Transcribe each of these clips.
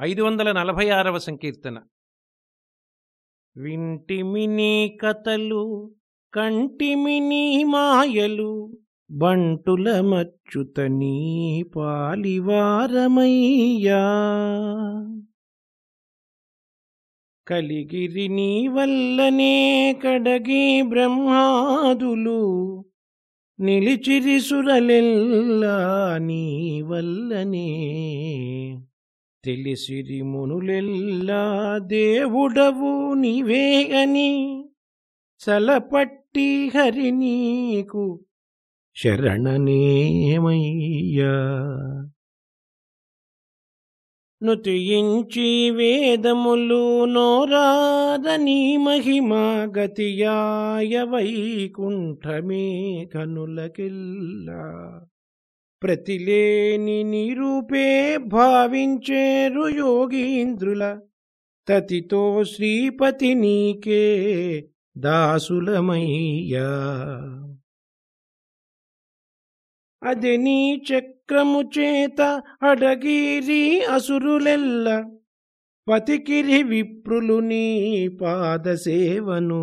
ఐదు వందల నలభై ఆరవ సంకీర్తన. వింటిమిని కథలు కంటిమిని మాయలు బంటుల మచ్చుతనీ పాలివారమయ్యా. కలిగిరి నీ వల్లనే కడగి బ్రహ్మాదులు నిలిచిరి సురలెల్లా నీ వల్లనే. తెలిసిరి మునులెల్లా దేవుడవు నీవే అని సలపట్టి హరి నీకు శరణనేమయ్యా. నుతియించి వేదములు నోరాదని మహిమా గతియాయ వైకుంఠమే కనులకిల్లా. ప్రతిలేని నిరూపే భావించేరు యోగీంద్రుల. తతితో శ్రీపతి నీకే దాసులమయ్యా. అది నీ చక్రము చేత అడగిరి అసురులెల్ల. పతికిరి విప్రులు నీ పాదసేవను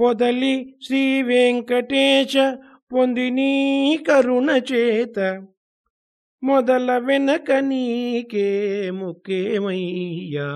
పొదలి శ్రీ వెంకటేశ పొంది నీ కరుణ చేత. మొదల వెనక నీకే ముఖ్యమయ్యా.